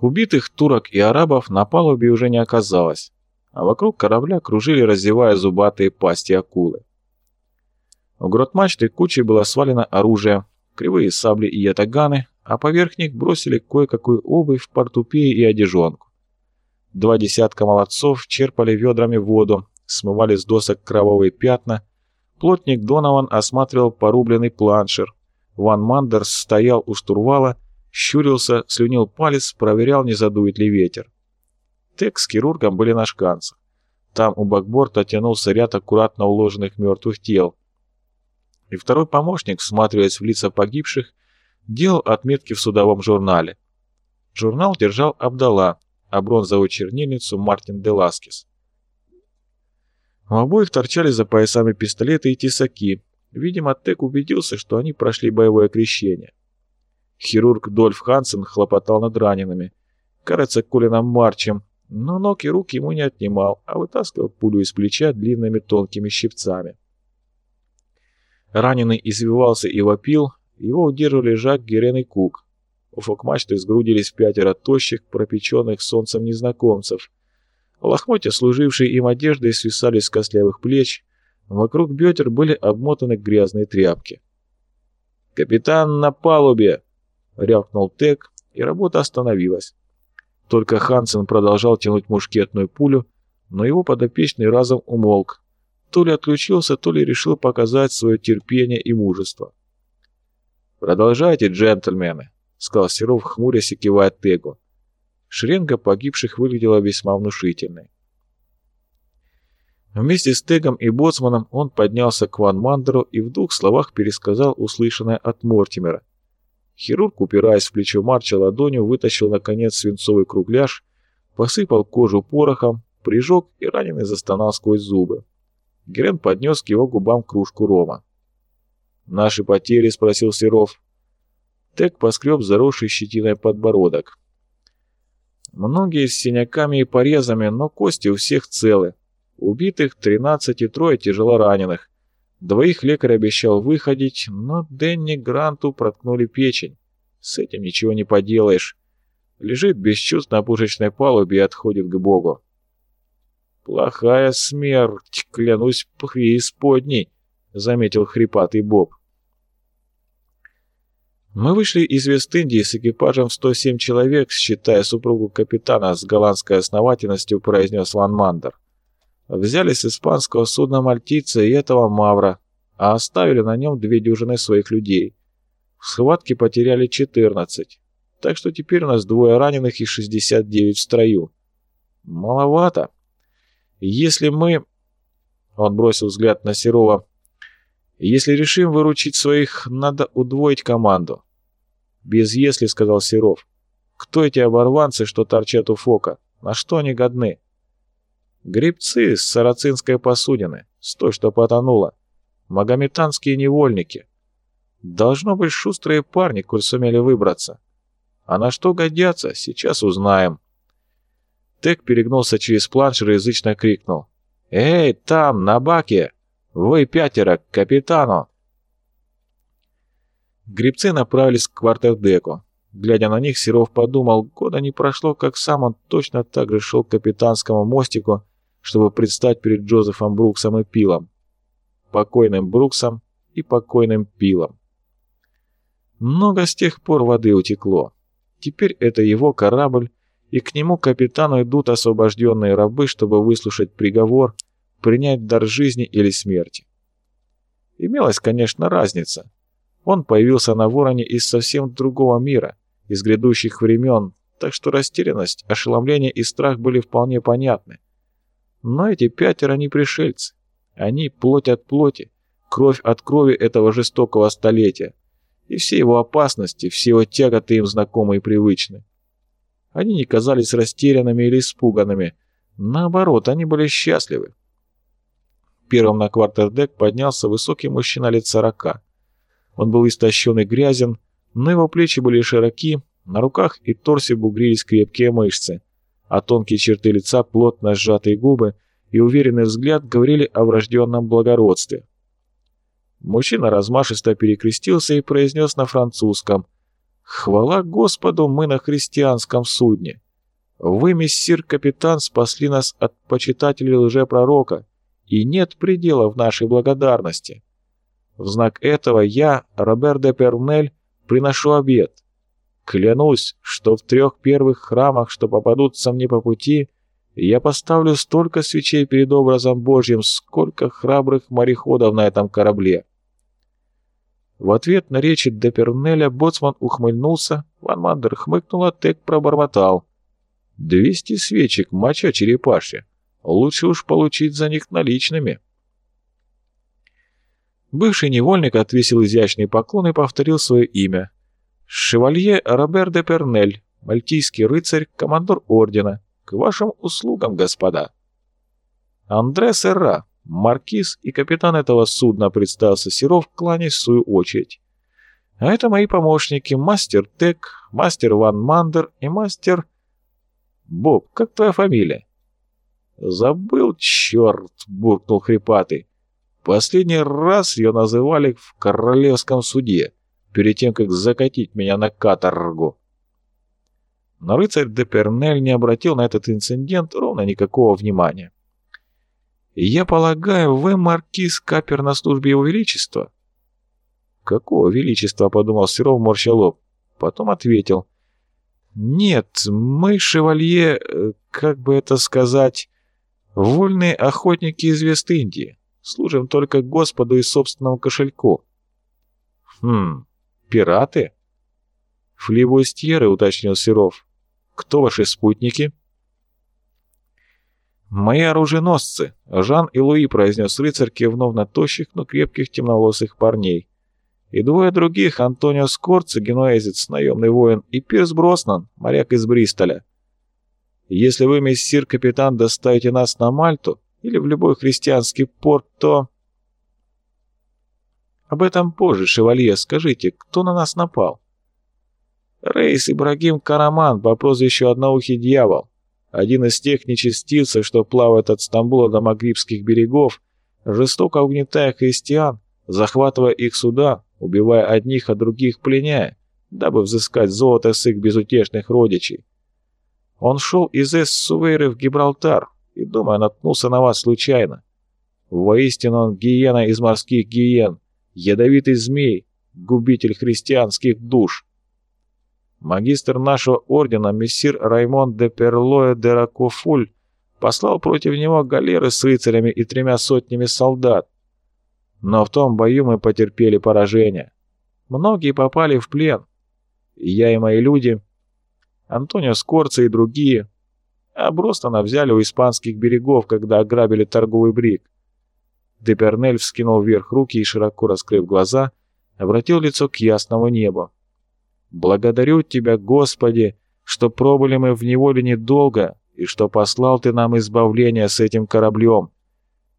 Убитых турок и арабов на палубе уже не оказалось, а вокруг корабля кружили, раздевая зубатые пасти акулы. У грот мачты кучей было свалено оружие, кривые сабли и ятаганы, а поверх них бросили кое-какую обувь, портупеи и одежонку. Два десятка молодцов черпали ведрами воду, смывали с досок кровавые пятна. Плотник Донован осматривал порубленный планшер. Ван Мандерс стоял у штурвала щурился, слюнил палец, проверял, не задует ли ветер. Тек с хирургом были на шканцах. Там у бакборта тянулся ряд аккуратно уложенных мертвых тел. И второй помощник, всматриваясь в лица погибших, делал отметки в судовом журнале. Журнал держал Абдала, а бронзовую чернильницу Мартин де Ласкис. У обоих торчали за поясами пистолеты и тесаки. Видимо, Тек убедился, что они прошли боевое крещение. Хирург Дольф Хансен хлопотал над ранеными. Кажется, Колином Марчем, но ног и рук ему не отнимал, а вытаскивал пулю из плеча длинными тонкими щипцами. Раненый извивался и вопил, его удерживали Жак, Герен и Кук. У фокмачты сгрудились пятеро тощих, пропеченных солнцем незнакомцев. Лохмотья, служившие им одеждой, свисали с костлявых плеч, вокруг бедер были обмотаны грязные тряпки. «Капитан на палубе!» Рявкнул Тек, и работа остановилась. Только Хансен продолжал тянуть мушкетную пулю, но его подопечный разом умолк. То ли отключился, то ли решил показать свое терпение и мужество. «Продолжайте, джентльмены», — сказал Серов, хмурясь и кивая Тегу. Шеренга погибших выглядела весьма внушительной. Вместе с Тегом и Боцманом он поднялся к Ван Мандеру и в двух словах пересказал услышанное от Мортимера, Хирург, упираясь в плечо Марча ладонью, вытащил наконец свинцовый кругляш, посыпал кожу порохом, прижег и раненый застонал сквозь зубы. Герен поднес к его губам кружку рома. «Наши потери?» — спросил Серов. Тек поскреб заросший щетиной подбородок. Многие с синяками и порезами, но кости у всех целы. Убитых 13 и трое тяжело раненых. Двоих лекарь обещал выходить, но Дэнни Гранту проткнули печень. С этим ничего не поделаешь. Лежит без чувств на пушечной палубе и отходит к Богу. «Плохая смерть, клянусь преисподней», — заметил хрипатый Боб. Мы вышли из Вест-Индии с экипажем в 107 человек, считая супругу капитана с голландской основательностью, произнес Ван Мандер. Взяли с испанского судна мальтийца и этого мавра, а оставили на нем две дюжины своих людей. В схватке потеряли 14, так что теперь у нас двое раненых и 69 в строю. Маловато. Если мы... Он бросил взгляд на Серова. Если решим выручить своих, надо удвоить команду. Без «если», — сказал Серов. Кто эти оборванцы, что торчат у фока? На что они годны? Гребцы с сарацинской посудины, с той, что потонула. Магометанские невольники. Должно быть шустрые парни, коль сумели выбраться. А на что годятся, сейчас узнаем. Тек перегнулся через планшер и язычно крикнул. «Эй, там, на баке! Вы пятеро, к капитану!» Гребцы направились к квартердеку. Глядя на них, Серов подумал, года не прошло, как сам он точно так же шел к капитанскому мостику, чтобы предстать перед Джозефом Бруксом и Пилом. Покойным Бруксом и покойным Пилом. Много с тех пор воды утекло. Теперь это его корабль, и к нему капитану идут освобожденные рабы, чтобы выслушать приговор, принять дар жизни или смерти. Имелась, конечно, разница. Он появился на Вороне из совсем другого мира, из грядущих времен, так что растерянность, ошеломление и страх были вполне понятны. Но эти пятеро не пришельцы. Они плоть от плоти, кровь от крови этого жестокого столетия. И все его опасности, все его тяготы им знакомы и привычны. Они не казались растерянными или испуганными. Наоборот, они были счастливы. Первым на квартердек поднялся высокий мужчина лет сорока. Он был истощен и грязен, но его плечи были широки, на руках и торсе бугрились крепкие мышцы а тонкие черты лица, плотно сжатые губы и уверенный взгляд говорили о врожденном благородстве. Мужчина размашисто перекрестился и произнес на французском Хвала Господу, мы на христианском судне. Вы, мессир капитан, спасли нас от почитателей лжепророка, и нет предела в нашей благодарности. В знак этого я, Робер де Пернель, приношу обед. Клянусь, что в трех первых храмах, что попадутся мне по пути, я поставлю столько свечей перед образом Божьим, сколько храбрых мореходов на этом корабле. В ответ на речи Депернеля боцман ухмыльнулся, Ван Мандер хмыкнул, а Тек пробормотал. «Двести свечек, моча черепашья. Лучше уж получить за них наличными». Бывший невольник отвесил изящный поклон и повторил свое имя. «Шевалье Робер де Пернель, мальтийский рыцарь, командор ордена. К вашим услугам, господа!» Андре Серра, маркиз и капитан этого судна, представился Серов, кланяясь в свою очередь. А это мои помощники, мастер Тек, мастер Ван Мандер и мастер... Боб, как твоя фамилия? Забыл, черт, буркнул хрипатый. Последний раз ее называли в королевском суде, перед тем, как закатить меня на каторгу. Но рыцарь де Пернель не обратил на этот инцидент ровно никакого внимания. «Я полагаю, вы маркиз Капер на службе его величества?» «Какого величества?» — подумал Серов, морща лоб. Потом ответил. «Нет, мы, шевалье, э, как бы это сказать, вольные охотники из Вест-Индии. Служим только Господу и собственному кошельку». «Хм, пираты?» «Флибустьеры», — уточнил Серов. «Кто ваши спутники?» «Мои оруженосцы, Жан и Луи», — произнес рыцарь, кивнув на тощих, но крепких темноволосых парней. «И двое других, Антонио Скорци, генуэзец, наемный воин, и Пирс Броснан, моряк из Бристоля. Если вы, мессир капитан, доставите нас на Мальту или в любой христианский порт, то...» «Об этом позже, шевалье, скажите, кто на нас напал?» «Рейс Ибрагим Караман по прозвищу Одноухий Дьявол. Один из тех нечестивцев, что плавает от Стамбула до Магрибских берегов, жестоко угнетая христиан, захватывая их суда, убивая одних, а других пленяя, дабы взыскать золото с их безутешных родичей. Он шел из Эс-Сувейры в Гибралтар и, думаю, наткнулся на вас случайно. Воистину он гиена из морских гиен, ядовитый змей, губитель христианских душ. Магистр нашего ордена, мессир Раймон де Перлоя де Ракофуль, послал против него галеры с рыцарями и тремя сотнями солдат. Но в том бою мы потерпели поражение. Многие попали в плен. Я и мои люди, Антонио Скорца и другие, а Бростона взяли у испанских берегов, когда ограбили торговый брик. Депернель вскинул вверх руки и, широко раскрыв глаза, обратил лицо к ясному небу. Благодарю Тебя, Господи, что пробыли мы в неволе недолго, и что послал Ты нам избавление с этим кораблем.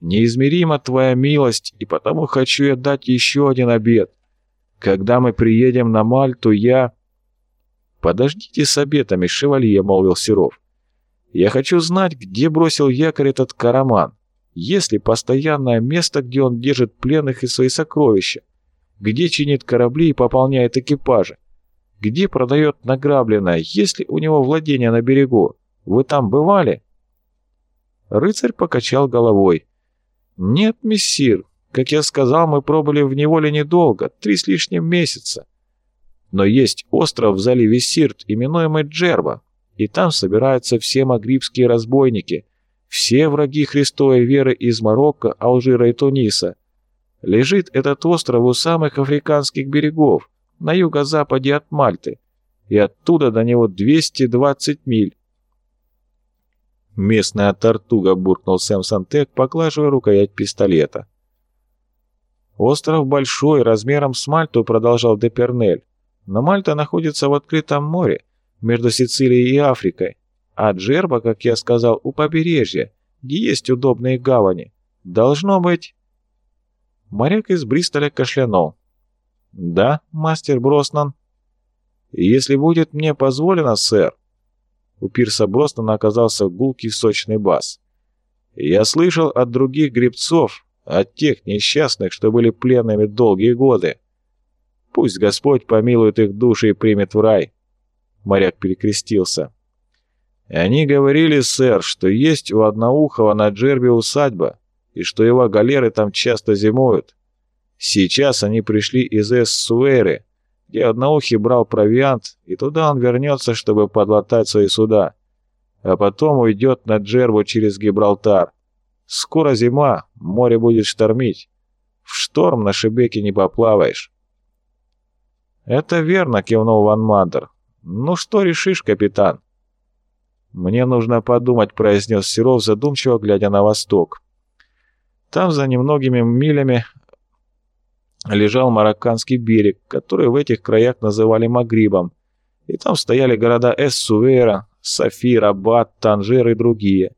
Неизмерима Твоя милость, и потому хочу я дать еще один обет. Когда мы приедем на Мальту, я...» «Подождите с обетами, шевалье», — молвил Серов. «Я хочу знать, где бросил якорь этот караман. Есть ли постоянное место, где он держит пленных и свои сокровища? Где чинит корабли и пополняет экипажи? Где продает награбленное? Есть ли у него владение на берегу? Вы там бывали?» Рыцарь покачал головой. «Нет, мессир. Как я сказал, мы пробыли в неволе недолго, три с лишним месяца. Но есть остров в заливе Сирт, именуемый Джерба, и там собираются все магрибские разбойники, все враги Христовой веры из Марокко, Алжира и Туниса. Лежит этот остров у самых африканских берегов, на юго-западе от Мальты, и оттуда до него 220 миль. «Местная тортуга», — буркнул Сэм Сантек, поглаживая рукоять пистолета. «Остров большой, размером с Мальту», — продолжал Депернель. «Но Мальта находится в открытом море, между Сицилией и Африкой, а Джерба, как я сказал, у побережья, где есть удобные гавани. Должно быть...» Моряк из Бристоля кашлянул. «Да, мастер Броснан?» «Если будет мне позволено, сэр». У Пирса Броснана оказался гулкий сочный бас. «Я слышал от других гребцов, от тех несчастных, что были пленными долгие годы. Пусть Господь помилует их души и примет в рай. Моряк перекрестился. Они говорили, сэр, что есть у Одноухова на Джербе усадьба, и что его галеры там часто зимуют. Сейчас они пришли из Эс-Суэры, где Одноухий брал провиант, и туда он вернется, чтобы подлатать свои суда. А потом уйдет на Джербу через Гибралтар. Скоро зима, море будет штормить. В шторм на Шебеке не поплаваешь. «Это верно», — кивнул Ван Мандер. «Ну что решишь, капитан?» «Мне нужно подумать», — произнес Серов, задумчиво глядя на восток. Там, за немногими милями, лежал Марокканский берег, который в этих краях называли Магрибом, и там стояли города Эс-Сувейра, Сафи, Рабат, Танжер и другие.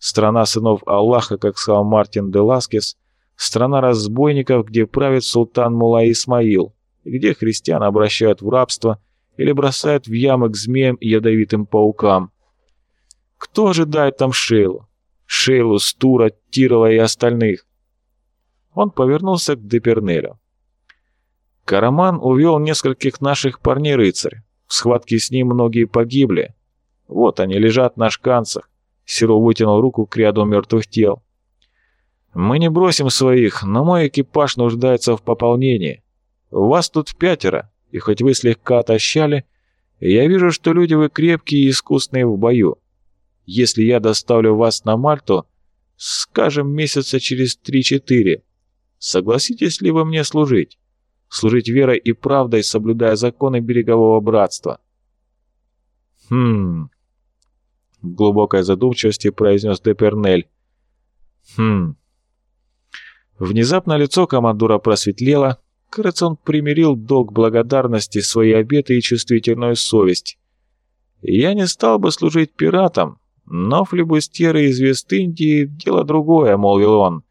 Страна сынов Аллаха, как сказал Мартин де Ласкес, страна разбойников, где правит султан Мула Исмаил, и где христиан обращают в рабство или бросают в ямы к змеям и ядовитым паукам. Кто ожидает там Шейлу? Шейлу, Стура, Тирова и остальных. Он повернулся к Депернелю. Караман увел нескольких наших парней-рыцарь. В схватке с ним многие погибли. Вот они лежат на шканцах. Сиро вытянул руку к ряду мертвых тел. «Мы не бросим своих, но мой экипаж нуждается в пополнении. Вас тут пятеро, и хоть вы слегка отощали, я вижу, что люди вы крепкие и искусные в бою. Если я доставлю вас на Мальту, скажем, месяца через три-четыре, согласитесь ли вы мне служить? Служить верой и правдой, соблюдая законы берегового братства?» «Хм...» В глубокой задумчивости произнес Депернель. «Хм...» Внезапно лицо командура просветлело, кажется, он примирил долг благодарности, свои обеты и чувствительную совесть. «Я не стал бы служить пиратом, но флебустеры из Вест-Индии — дело другое», — молвил он.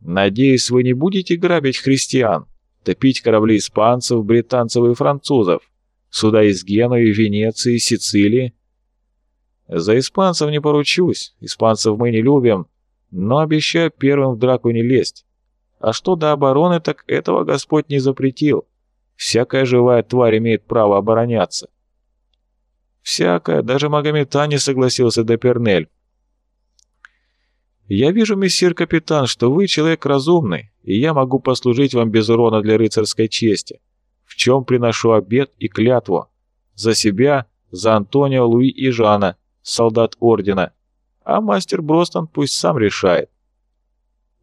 «Надеюсь, вы не будете грабить христиан, топить корабли испанцев, британцев и французов, суда из Генуи, Венеции, Сицилии, за испанцев не поручусь, испанцев мы не любим, но обещаю первым в драку не лезть. А что до обороны, так этого Господь не запретил. Всякая живая тварь имеет право обороняться. Всякая, даже Магомета не согласился Депернель. «Я вижу, мессир капитан, что вы человек разумный, и я могу послужить вам без урона для рыцарской чести, в чем приношу обет и клятву. За себя, за Антонио, Луи и Жана, солдат Ордена, а мастер Бростон пусть сам решает.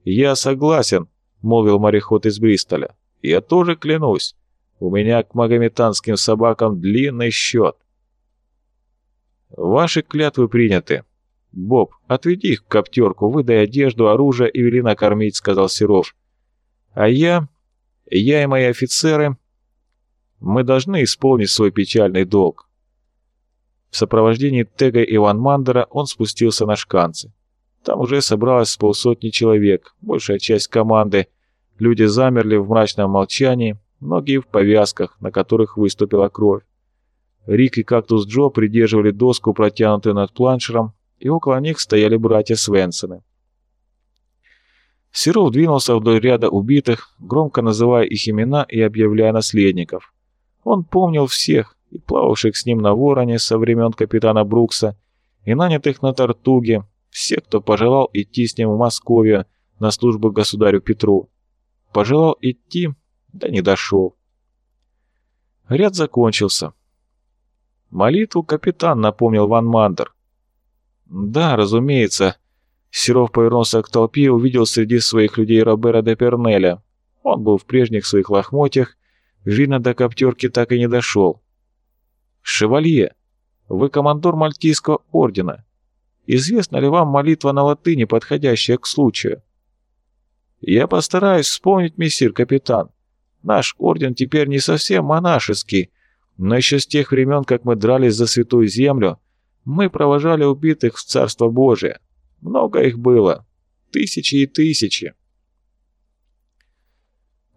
«Я согласен», — молвил мореход из Бристоля. «Я тоже клянусь. У меня к магометанским собакам длинный счет». «Ваши клятвы приняты. Боб, отведи их к коптерку, выдай одежду, оружие и вели накормить», — сказал Серов. «А я, я и мои офицеры, мы должны исполнить свой печальный долг. В сопровождении Тега и Ван Мандера он спустился на шканцы. Там уже собралось полсотни человек, большая часть команды. Люди замерли в мрачном молчании, многие в повязках, на которых выступила кровь. Рик и Кактус Джо придерживали доску, протянутую над планшером, и около них стояли братья Свенсоны. Серов двинулся вдоль ряда убитых, громко называя их имена и объявляя наследников. Он помнил всех, и плававших с ним на Вороне со времен капитана Брукса, и нанятых на Тартуге, все, кто пожелал идти с ним в Московию на службу государю Петру. Пожелал идти, да не дошел. Ряд закончился. Молитву капитан напомнил Ван Мандер. Да, разумеется. Серов повернулся к толпе и увидел среди своих людей Робера де Пернеля. Он был в прежних своих лохмотьях, видно, до коптерки так и не дошел. «Шевалье, вы командор Мальтийского ордена. Известна ли вам молитва на латыни, подходящая к случаю?» «Я постараюсь вспомнить, мессир капитан. Наш орден теперь не совсем монашеский, но еще с тех времен, как мы дрались за святую землю, мы провожали убитых в Царство Божие. Много их было. Тысячи и тысячи».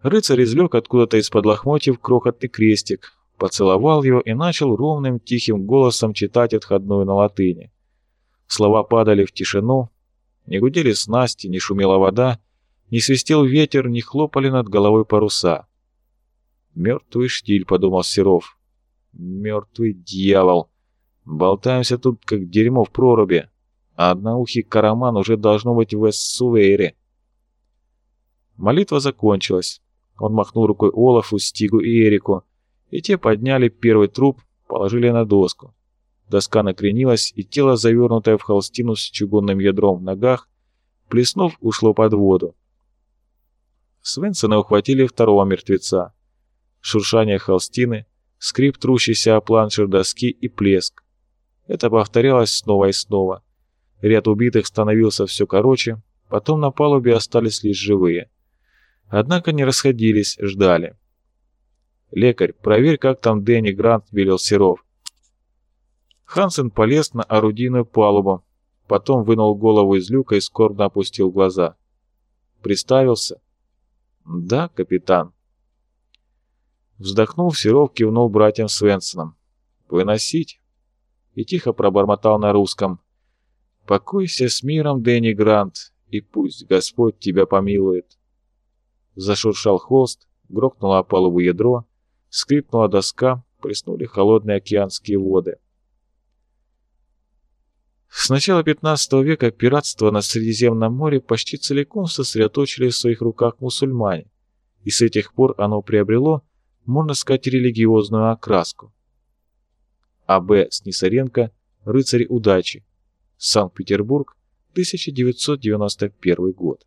Рыцарь извлек откуда-то из-под лохмотьев крохотный крестик, поцеловал его и начал ровным тихим голосом читать отходную на латыни. Слова падали в тишину, не гудели снасти, не шумела вода, не свистел ветер, не хлопали над головой паруса. «Мертвый штиль», — подумал Серов. «Мертвый дьявол. Болтаемся тут, как дерьмо в проруби, а одноухий караман уже должно быть в Эссувейре». Молитва закончилась. Он махнул рукой Олафу, Стигу и Эрику, и те подняли первый труп, положили на доску. Доска накренилась, и тело, завернутое в холстину с чугунным ядром в ногах, плеснув, ушло под воду. Свенсона ухватили второго мертвеца. Шуршание холстины, скрип трущейся о планшер доски и плеск. Это повторялось снова и снова. Ряд убитых становился все короче, потом на палубе остались лишь живые. Однако не расходились, ждали. «Лекарь, проверь, как там Дэнни Грант», — велел Серов. Хансен полез на орудийную палубу, потом вынул голову из люка и скорбно опустил глаза. Приставился. «Да, капитан». Вздохнув, Серов кивнул братьям Свенсонам. «Выносить?» И тихо пробормотал на русском. «Покойся с миром, Дэнни Грант, и пусть Господь тебя помилует». Зашуршал холст, грохнуло о палубу ядро, скрипнула доска, плеснули холодные океанские воды. С начала 15 века пиратство на Средиземном море почти целиком сосредоточили в своих руках мусульмане, и с этих пор оно приобрело, можно сказать, религиозную окраску. А.Б. Снисаренко «Рыцарь удачи», Санкт-Петербург, 1991 год.